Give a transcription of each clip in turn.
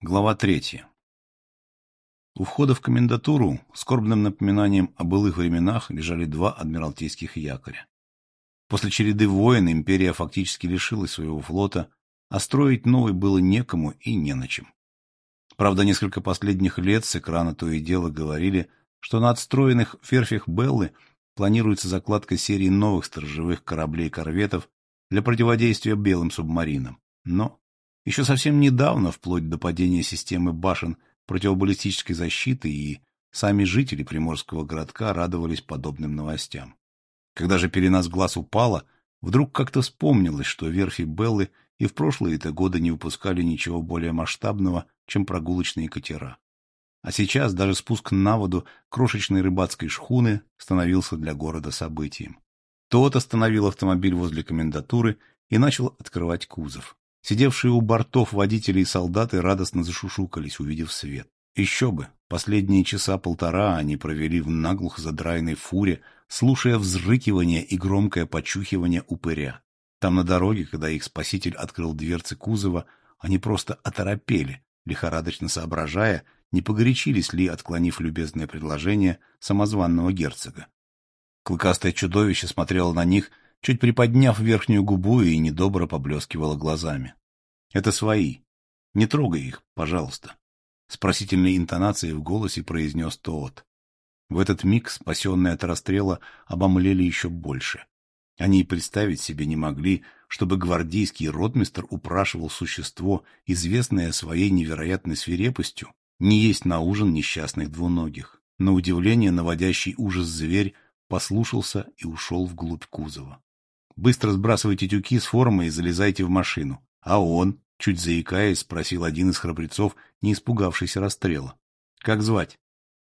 Глава третья. У входа в комендатуру скорбным напоминанием о былых временах лежали два адмиралтейских якоря. После череды войн империя фактически лишилась своего флота, а строить новый было некому и не на чем. Правда, несколько последних лет с экрана то и дело говорили, что на отстроенных верфях Беллы планируется закладка серии новых сторожевых кораблей-корветов для противодействия белым субмаринам. Но еще совсем недавно, вплоть до падения системы башен противобаллистической защиты, и сами жители приморского городка радовались подобным новостям. Когда же пелена с глаз упала, вдруг как-то вспомнилось, что верфи Беллы и в прошлые-то годы не выпускали ничего более масштабного, чем прогулочные катера. А сейчас даже спуск на воду крошечной рыбацкой шхуны становился для города событием. Тот остановил автомобиль возле комендатуры и начал открывать кузов. Сидевшие у бортов водители и солдаты радостно зашушукались, увидев свет. Еще бы, последние часа полтора они провели в наглухо задраенной фуре, слушая взрыкивание и громкое почухивание упыря. Там на дороге, когда их спаситель открыл дверцы кузова, они просто оторопели, лихорадочно соображая, не погорячились ли, отклонив любезное предложение самозванного герцога. Клыкастое чудовище смотрело на них чуть приподняв верхнюю губу и недобро поблескивала глазами. — Это свои. Не трогай их, пожалуйста. С просительной интонацией в голосе произнес Тоот. В этот миг, спасенные от расстрела, обомлели еще больше. Они и представить себе не могли, чтобы гвардейский ротмистр упрашивал существо, известное своей невероятной свирепостью, не есть на ужин несчастных двуногих. На удивление наводящий ужас зверь послушался и ушел вглубь кузова. Быстро сбрасывайте тюки с формы и залезайте в машину. А он, чуть заикаясь, спросил один из храбрецов, не испугавшийся расстрела. Как звать?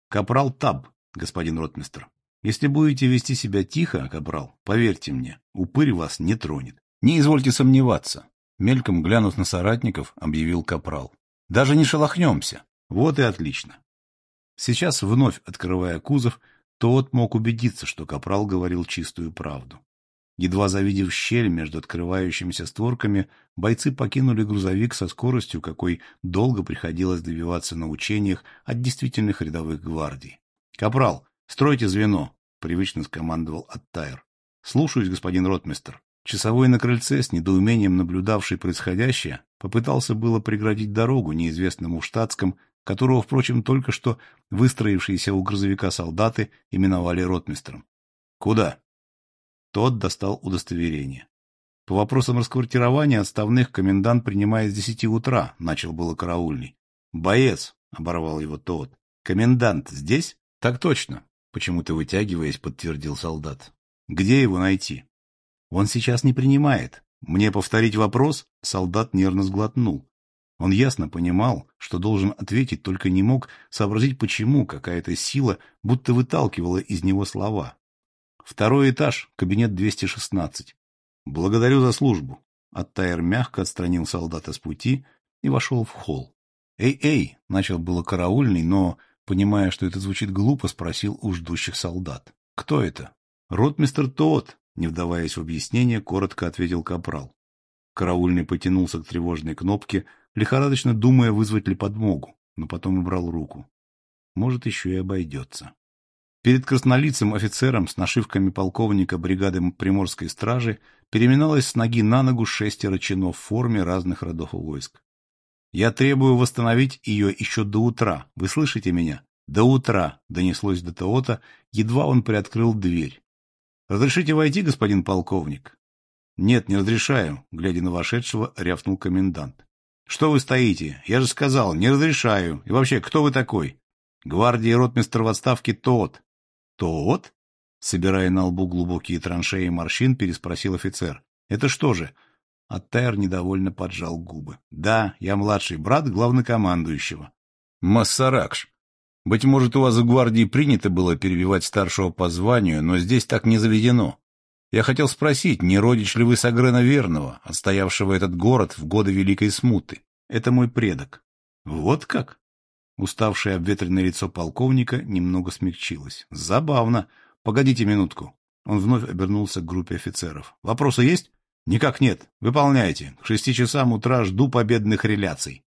Капрал Таб, господин ротмистр. Если будете вести себя тихо, капрал, поверьте мне, упырь вас не тронет. Не извольте сомневаться. Мельком глянув на соратников, объявил капрал. Даже не шелохнемся. Вот и отлично. Сейчас, вновь открывая кузов, тот мог убедиться, что капрал говорил чистую правду. Едва завидев щель между открывающимися створками, бойцы покинули грузовик со скоростью, какой долго приходилось добиваться на учениях от действительных рядовых гвардий. «Капрал, стройте звено!» — привычно скомандовал Аттайр. «Слушаюсь, господин ротмистер». Часовой на крыльце, с недоумением наблюдавший происходящее, попытался было преградить дорогу неизвестному штатском, которого, впрочем, только что выстроившиеся у грузовика солдаты именовали ротмистром. «Куда?» Тот достал удостоверение. По вопросам расквартирования отставных комендант принимает с десяти утра, начал было караульный. Боец, оборвал его тот. Комендант здесь? Так точно, почему-то вытягиваясь, подтвердил солдат. Где его найти? Он сейчас не принимает. Мне повторить вопрос? Солдат нервно сглотнул. Он ясно понимал, что должен ответить, только не мог сообразить, почему какая-то сила будто выталкивала из него слова. Второй этаж, кабинет 216. Благодарю за службу. Оттайр мягко отстранил солдата с пути и вошел в холл. «Эй-эй!» — начал было караульный, но, понимая, что это звучит глупо, спросил у ждущих солдат. «Кто это?» «Ротмистер тот», — не вдаваясь в объяснение, коротко ответил капрал. Караульный потянулся к тревожной кнопке, лихорадочно думая, вызвать ли подмогу, но потом убрал руку. Может, еще и обойдется. Перед краснолицым офицером с нашивками полковника бригады Приморской стражи переминалось с ноги на ногу шестеро чинов в форме разных родов войск. «Я требую восстановить ее еще до утра. Вы слышите меня? До утра!» — донеслось до Теота, едва он приоткрыл дверь. «Разрешите войти, господин полковник?» «Нет, не разрешаю», — глядя на вошедшего, рявкнул комендант. «Что вы стоите? Я же сказал, не разрешаю. И вообще, кто вы такой?» «Гвардии ротмистр в отставке тот. «Тот?» — собирая на лбу глубокие траншеи морщин, переспросил офицер. «Это что же?» Аттайр недовольно поджал губы. «Да, я младший брат главнокомандующего». «Массаракш, быть может, у вас в гвардии принято было перебивать старшего по званию, но здесь так не заведено. Я хотел спросить, не родич ли вы Сагрена Верного, отстоявшего этот город в годы Великой Смуты? Это мой предок». «Вот как?» Уставшее обветренное лицо полковника немного смягчилось. «Забавно. Погодите минутку». Он вновь обернулся к группе офицеров. «Вопросы есть?» «Никак нет. Выполняйте. К шести часам утра жду победных реляций».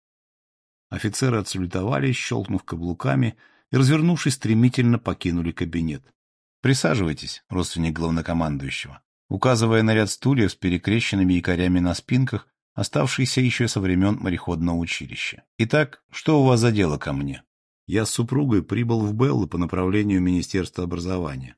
Офицеры отсалютовали, щелкнув каблуками, и, развернувшись, стремительно покинули кабинет. «Присаживайтесь, родственник главнокомандующего», указывая на ряд стульев с перекрещенными якорями на спинках, оставшиеся еще со времен мореходного училища. «Итак, что у вас за дело ко мне?» «Я с супругой прибыл в Беллы по направлению Министерства образования».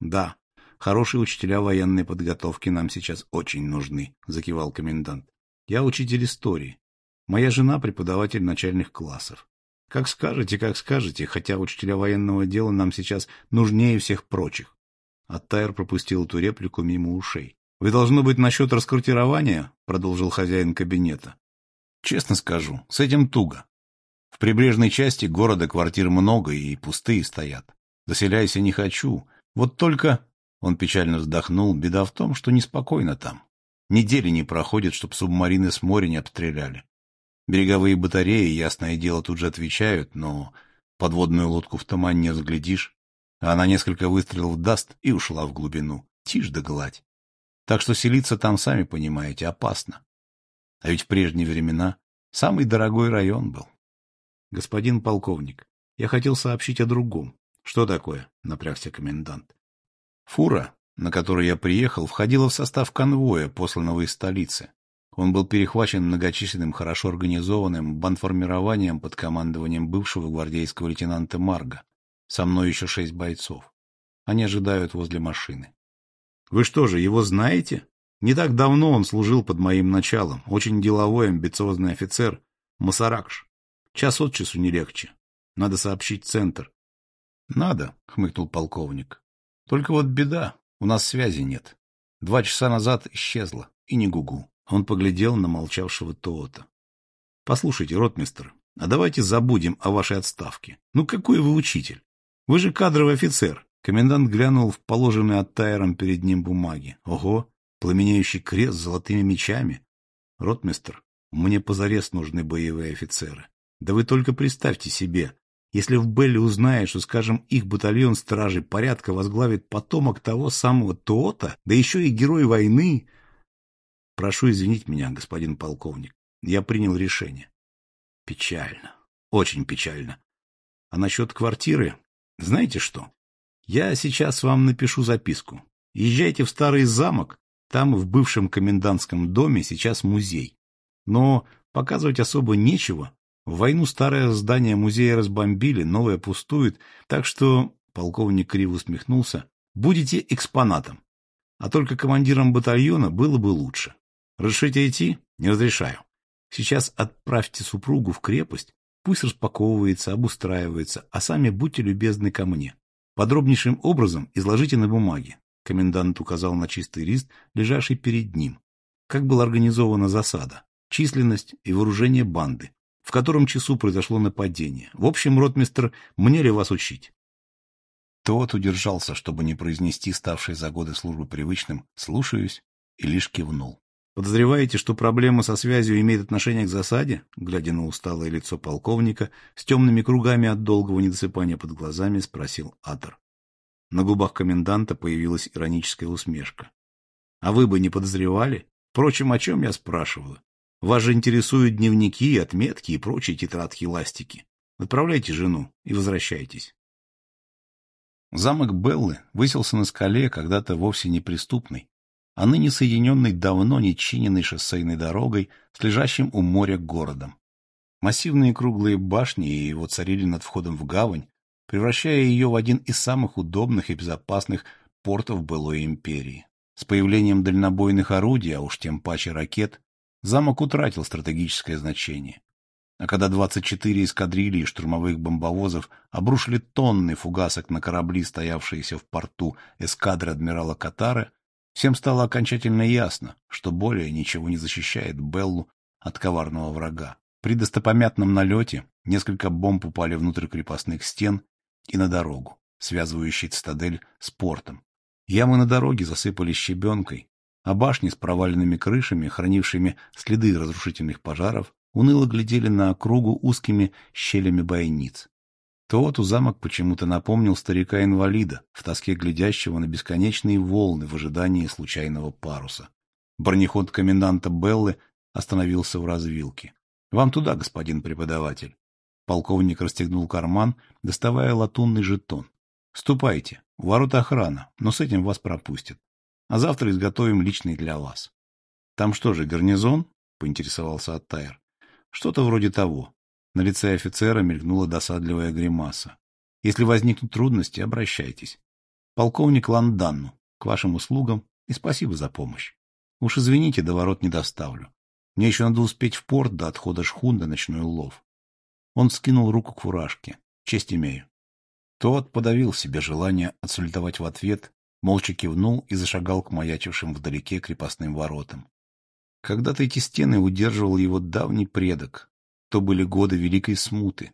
«Да, хорошие учителя военной подготовки нам сейчас очень нужны», — закивал комендант. «Я учитель истории. Моя жена преподаватель начальных классов. Как скажете, как скажете, хотя учителя военного дела нам сейчас нужнее всех прочих». Аттайр пропустил эту реплику мимо ушей. «Вы, должно быть, насчет раскрутирования?» — продолжил хозяин кабинета. «Честно скажу, с этим туго. В прибрежной части города квартир много и пустые стоят. Заселяйся не хочу. Вот только...» Он печально вздохнул. «Беда в том, что неспокойно там. Недели не проходит, чтоб субмарины с моря не обстреляли. Береговые батареи, ясное дело, тут же отвечают, но подводную лодку в туман не разглядишь. Она несколько выстрелов даст и ушла в глубину. Тишь да гладь. Так что селиться там, сами понимаете, опасно. А ведь в прежние времена самый дорогой район был. Господин полковник, я хотел сообщить о другом. Что такое? Напрягся комендант. Фура, на которой я приехал, входила в состав конвоя, посланного из столицы. Он был перехвачен многочисленным, хорошо организованным бандформированием под командованием бывшего гвардейского лейтенанта Марга. Со мной еще шесть бойцов. Они ожидают возле машины. Вы что же, его знаете? Не так давно он служил под моим началом. Очень деловой, амбициозный офицер. Масаракш. Час от часу не легче. Надо сообщить центр. Надо, хмыкнул полковник. Только вот беда. У нас связи нет. Два часа назад исчезла. И не гугу. Он поглядел на молчавшего Тоота. Послушайте, ротмистр, а давайте забудем о вашей отставке. Ну какой вы учитель? Вы же кадровый офицер. Комендант глянул в положенные оттайером перед ним бумаги. Ого, пламенеющий крест с золотыми мечами. Ротмистр, мне позарез нужны боевые офицеры. Да вы только представьте себе, если в Белле узнают, что, скажем, их батальон стражей порядка возглавит потомок того самого Тоота, да еще и герой войны... Прошу извинить меня, господин полковник. Я принял решение. Печально. Очень печально. А насчет квартиры, знаете что? Я сейчас вам напишу записку. Езжайте в старый замок, там в бывшем комендантском доме сейчас музей. Но показывать особо нечего. В войну старое здание музея разбомбили, новое пустует, так что, полковник криво усмехнулся, будете экспонатом. А только командиром батальона было бы лучше. Разрешите идти? Не разрешаю. Сейчас отправьте супругу в крепость, пусть распаковывается, обустраивается, а сами будьте любезны ко мне. Подробнейшим образом изложите на бумаге. Комендант указал на чистый лист, лежавший перед ним. Как была организована засада, численность и вооружение банды, в котором часу произошло нападение. В общем, ротмистр, мне ли вас учить? Тот удержался, чтобы не произнести ставший за годы службы привычным «слушаюсь» и лишь кивнул. Подозреваете, что проблема со связью имеет отношение к засаде? Глядя на усталое лицо полковника, с темными кругами от долгого недосыпания под глазами, спросил Атор. На губах коменданта появилась ироническая усмешка. А вы бы не подозревали? Впрочем, о чем я спрашиваю? Вас же интересуют дневники, отметки и прочие тетрадки-ластики. Отправляйте жену и возвращайтесь. Замок Беллы высился на скале, когда-то вовсе неприступный, а ныне соединенный давно не чиненной шоссейной дорогой с лежащим у моря городом. Массивные круглые башни его царили над входом в гавань, превращая ее в один из самых удобных и безопасных портов былой империи. С появлением дальнобойных орудий, а уж тем паче ракет, замок утратил стратегическое значение. А когда 24 эскадрильи штурмовых бомбовозов обрушили тонны фугасок на корабли, стоявшиеся в порту эскадры адмирала Катара, Всем стало окончательно ясно, что более ничего не защищает Беллу от коварного врага. При достопомятном налете несколько бомб упали внутрь крепостных стен и на дорогу, связывающую цитадель с портом. Ямы на дороге засыпали щебенкой, а башни с проваленными крышами, хранившими следы разрушительных пожаров, уныло глядели на округу узкими щелями бойниц. Тот у замок почему-то напомнил старика-инвалида, в тоске глядящего на бесконечные волны в ожидании случайного паруса. Бронеход коменданта Беллы остановился в развилке. Вам туда, господин преподаватель. Полковник расстегнул карман, доставая латунный жетон. Ступайте, у ворот охрана, но с этим вас пропустят. А завтра изготовим личный для вас. Там что же, гарнизон? Поинтересовался Аттайр. Что-то вроде того. На лице офицера мелькнула досадливая гримаса. Если возникнут трудности, обращайтесь. Полковник Ланданну, к вашим услугам и спасибо за помощь. Уж извините, до ворот не доставлю. Мне еще надо успеть в порт до отхода шхун до ночной улов. Он скинул руку к фуражке. Честь имею. Тот подавил себе желание отсультовать в ответ, молча кивнул и зашагал к маячившим вдалеке крепостным воротам. Когда-то эти стены удерживал его давний предок. То были годы Великой Смуты.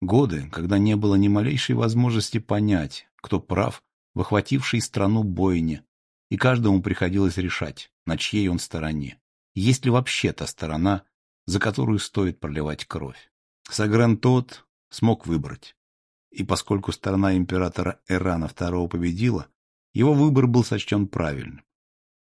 Годы, когда не было ни малейшей возможности понять, кто прав в охватившей страну бойне, и каждому приходилось решать, на чьей он стороне. Есть ли вообще та сторона, за которую стоит проливать кровь? Сагрен тот смог выбрать. И поскольку сторона императора Эрана II победила, его выбор был сочтен правильным.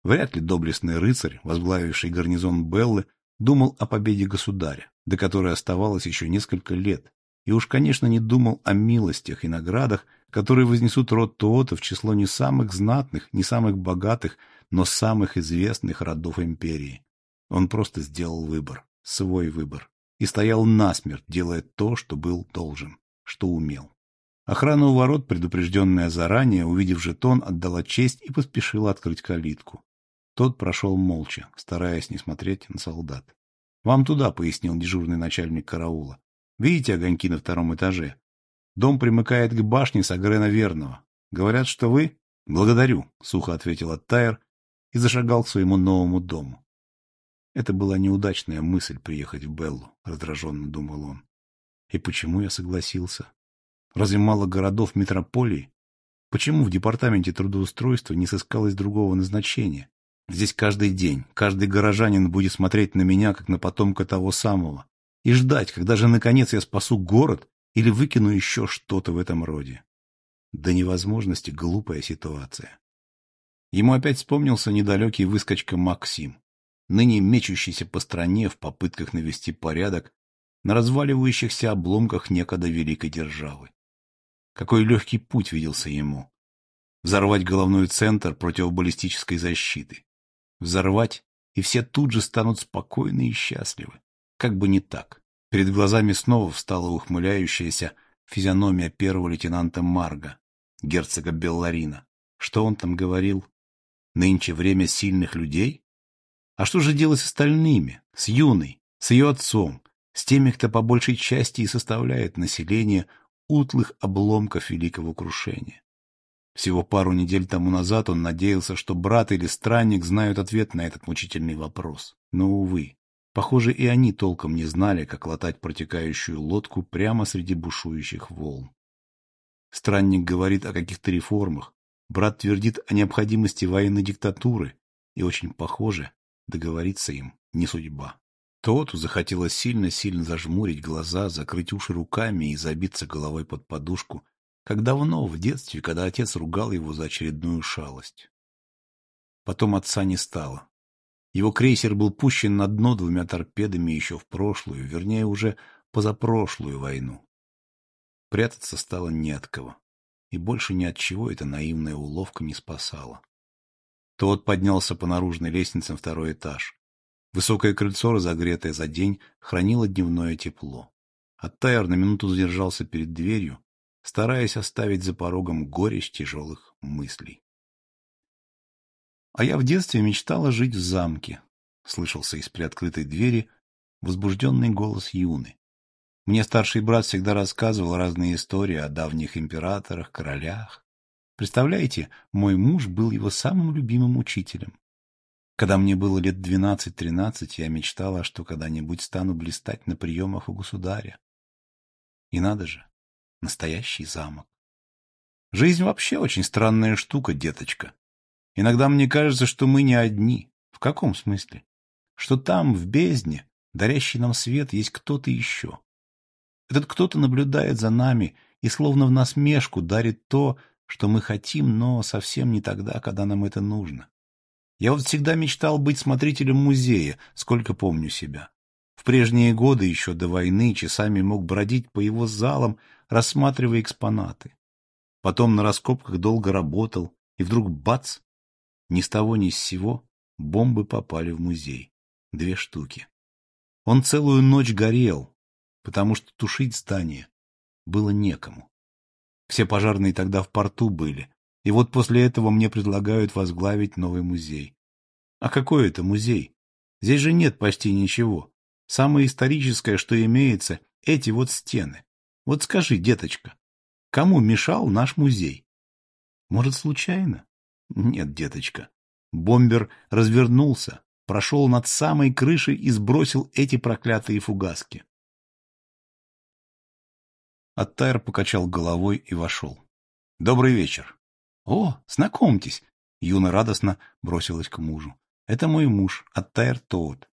Вряд ли доблестный рыцарь, возглавивший гарнизон Беллы, думал о победе государя, до которой оставалось еще несколько лет, и уж, конечно, не думал о милостях и наградах, которые вознесут род Тоота в число не самых знатных, не самых богатых, но самых известных родов империи. Он просто сделал выбор, свой выбор, и стоял насмерть, делая то, что был должен, что умел. Охрана у ворот, предупрежденная заранее, увидев жетон, отдала честь и поспешила открыть калитку. Тот прошел молча, стараясь не смотреть на солдат. — Вам туда, — пояснил дежурный начальник караула. — Видите огоньки на втором этаже? Дом примыкает к башне Сагрена Верного. Говорят, что вы... — Благодарю, — сухо ответил Аттайр и зашагал к своему новому дому. Это была неудачная мысль приехать в Беллу, — раздраженно думал он. И почему я согласился? Разве мало городов метрополии? Почему в департаменте трудоустройства не сыскалось другого назначения? Здесь каждый день, каждый горожанин будет смотреть на меня, как на потомка того самого, и ждать, когда же наконец я спасу город или выкину еще что-то в этом роде. До невозможности глупая ситуация. Ему опять вспомнился недалекий выскочка Максим, ныне мечущийся по стране в попытках навести порядок на разваливающихся обломках некогда великой державы. Какой легкий путь виделся ему. Взорвать головной центр противобаллистической защиты. Взорвать, и все тут же станут спокойны и счастливы. Как бы не так. Перед глазами снова встала ухмыляющаяся физиономия первого лейтенанта Марга, герцога Белларина. Что он там говорил? Нынче время сильных людей? А что же делать с остальными? С юной, с ее отцом, с теми, кто по большей части и составляет население утлых обломков великого крушения. Всего пару недель тому назад он надеялся, что брат или странник знают ответ на этот мучительный вопрос. Но, увы, похоже, и они толком не знали, как латать протекающую лодку прямо среди бушующих волн. Странник говорит о каких-то реформах, брат твердит о необходимости военной диктатуры, и очень похоже, договориться им не судьба. Тоту захотелось сильно-сильно зажмурить глаза, закрыть уши руками и забиться головой под подушку, как давно, в детстве, когда отец ругал его за очередную шалость. Потом отца не стало. Его крейсер был пущен на дно двумя торпедами еще в прошлую, вернее, уже позапрошлую войну. Прятаться стало не от кого, и больше ни от чего эта наивная уловка не спасала. Тот поднялся по наружной лестнице на второй этаж. Высокое крыльцо, разогретое за день, хранило дневное тепло. Оттайр на минуту задержался перед дверью, стараясь оставить за порогом горечь тяжелых мыслей. «А я в детстве мечтала жить в замке», — слышался из приоткрытой двери возбужденный голос Юны. Мне старший брат всегда рассказывал разные истории о давних императорах, королях. Представляете, мой муж был его самым любимым учителем. Когда мне было лет двенадцать-тринадцать, я мечтала, что когда-нибудь стану блистать на приемах у государя. И надо же, настоящий замок. Жизнь вообще очень странная штука, деточка. Иногда мне кажется, что мы не одни. В каком смысле? Что там, в бездне, дарящий нам свет, есть кто-то еще. Этот кто-то наблюдает за нами и словно в насмешку дарит то, что мы хотим, но совсем не тогда, когда нам это нужно. Я вот всегда мечтал быть смотрителем музея, сколько помню себя. В прежние годы, еще до войны, часами мог бродить по его залам, рассматривая экспонаты. Потом на раскопках долго работал, и вдруг бац! Ни с того ни с сего бомбы попали в музей. Две штуки. Он целую ночь горел, потому что тушить здание было некому. Все пожарные тогда в порту были, и вот после этого мне предлагают возглавить новый музей. А какой это музей? Здесь же нет почти ничего. Самое историческое, что имеется, эти вот стены. Вот скажи, деточка, кому мешал наш музей? Может, случайно? Нет, деточка. Бомбер развернулся, прошел над самой крышей и сбросил эти проклятые фугаски. Аттайр покачал головой и вошел. — Добрый вечер. — О, знакомьтесь! — Юна радостно бросилась к мужу. — Это мой муж, Аттайр Тоут.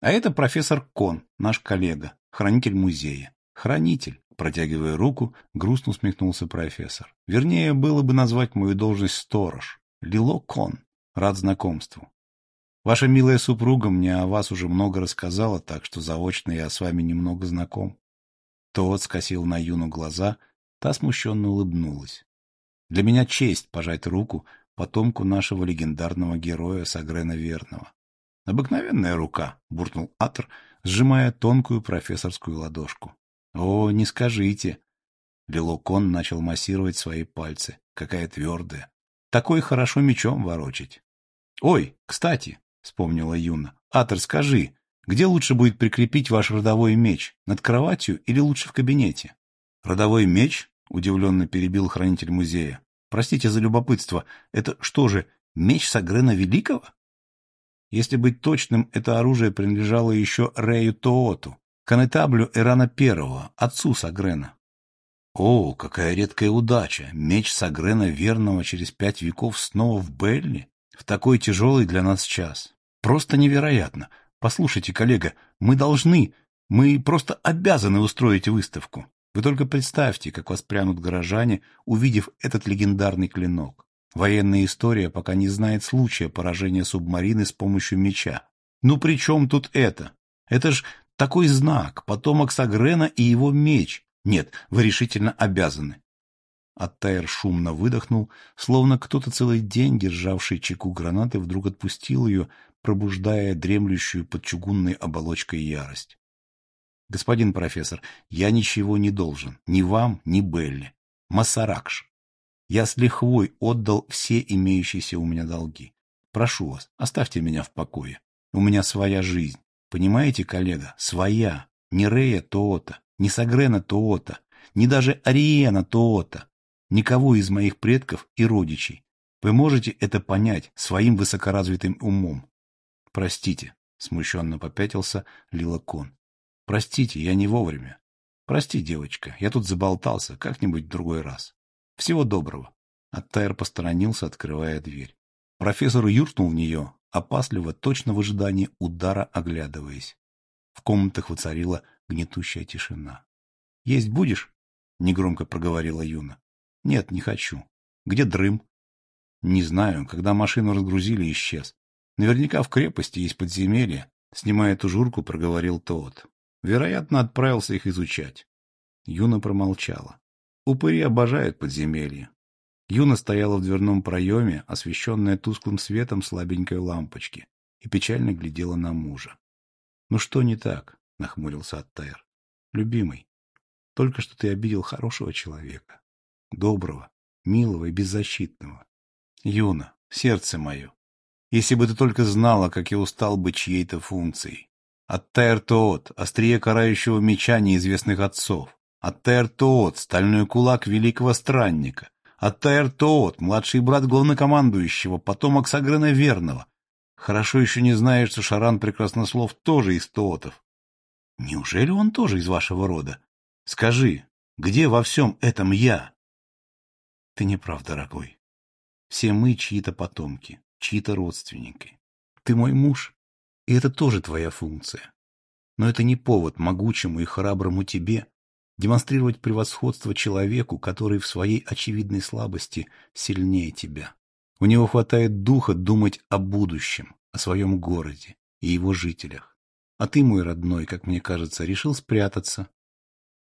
А это профессор Кон, наш коллега, хранитель музея. Хранитель, протягивая руку, грустно усмехнулся профессор. Вернее, было бы назвать мою должность сторож. Лило Кон. Рад знакомству. Ваша милая супруга мне о вас уже много рассказала, так что заочно я с вами немного знаком. Тот скосил на Юну глаза, та смущенно улыбнулась. Для меня честь пожать руку потомку нашего легендарного героя Сагрена Верного. Обыкновенная рука, буркнул Атр, сжимая тонкую профессорскую ладошку. О, не скажите. Лилокон начал массировать свои пальцы. Какая твердая. Такой хорошо мечом ворочить. Ой, кстати, вспомнила Юна. Атр, скажи, где лучше будет прикрепить ваш родовой меч? Над кроватью или лучше в кабинете? Родовой меч? Удивленно перебил хранитель музея. Простите за любопытство. Это что же, меч Сагрена Великого? Если быть точным, это оружие принадлежало еще Рею Тооту, конетаблю Эрана Первого, отцу Сагрена. О, какая редкая удача! Меч Сагрена Верного через пять веков снова в Белли? В такой тяжелый для нас час. Просто невероятно. Послушайте, коллега, мы должны, мы просто обязаны устроить выставку. Вы только представьте, как воспрянут горожане, увидев этот легендарный клинок. Военная история пока не знает случая поражения субмарины с помощью меча. Ну при чем тут это? Это ж такой знак, потомок Сагрена и его меч. Нет, вы решительно обязаны. Аттайр шумно выдохнул, словно кто-то целый день, державший чеку гранаты, вдруг отпустил ее, пробуждая дремлющую под чугунной оболочкой ярость. Господин профессор, я ничего не должен, ни вам, ни Белли. Масаракш. Я с лихвой отдал все имеющиеся у меня долги. Прошу вас, оставьте меня в покое. У меня своя жизнь. Понимаете, коллега, своя. Не Рея Тоота, не Сагрена Тоота, не даже Ариена Тоота. Никого из моих предков и родичей. Вы можете это понять своим высокоразвитым умом. Простите, смущенно попятился Лилакон. Простите, я не вовремя. Прости, девочка, я тут заболтался, как-нибудь в другой раз. Всего доброго. Аттайр посторонился, открывая дверь. Профессор юркнул в нее, опасливо, точно в ожидании удара оглядываясь. В комнатах воцарила гнетущая тишина. — Есть будешь? — негромко проговорила Юна. — Нет, не хочу. Где Дрым? — Не знаю. Когда машину разгрузили, исчез. Наверняка в крепости есть подземелье. Снимая тужурку, проговорил тот. Вероятно, отправился их изучать. Юна промолчала. Упыри обожают подземелья. Юна стояла в дверном проеме, освещенная тусклым светом слабенькой лампочки, и печально глядела на мужа. — Ну что не так? — нахмурился Аттайр. — Любимый, только что ты обидел хорошего человека. Доброго, милого и беззащитного. Юна, сердце мое, если бы ты только знала, как я устал быть чьей-то функцией. От Тертоот, острие карающего меча неизвестных отцов. От Тертоот, стальной кулак великого странника. От Тертоот, младший брат главнокомандующего, потомок Сагрена Верного. Хорошо еще не знаешь, что Шаран Прекраснослов тоже из Тоотов. Неужели он тоже из вашего рода? Скажи, где во всем этом я? Ты не прав, дорогой. Все мы чьи-то потомки чьи-то родственники. Ты мой муж, и это тоже твоя функция. Но это не повод могучему и храброму тебе демонстрировать превосходство человеку, который в своей очевидной слабости сильнее тебя. У него хватает духа думать о будущем, о своем городе и его жителях. А ты, мой родной, как мне кажется, решил спрятаться.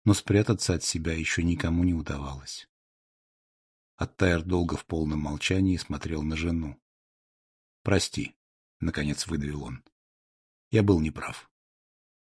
Но спрятаться от себя еще никому не удавалось. Оттайр долго в полном молчании смотрел на жену. «Прости», — наконец выдавил он. «Я был неправ».